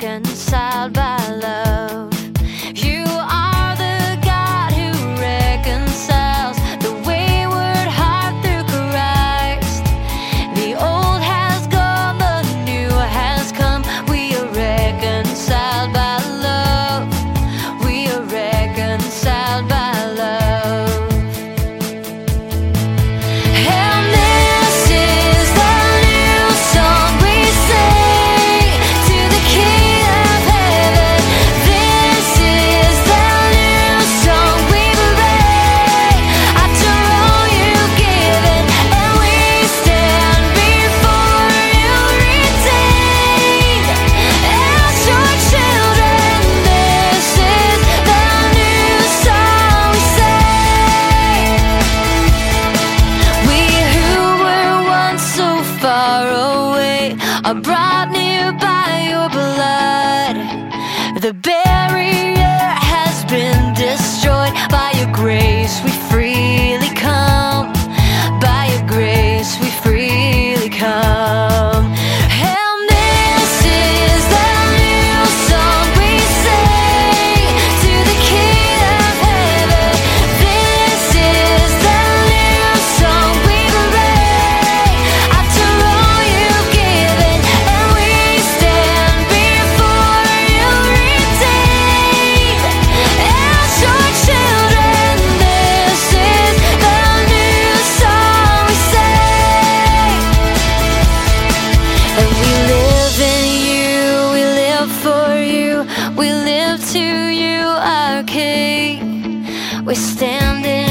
reconciled by we live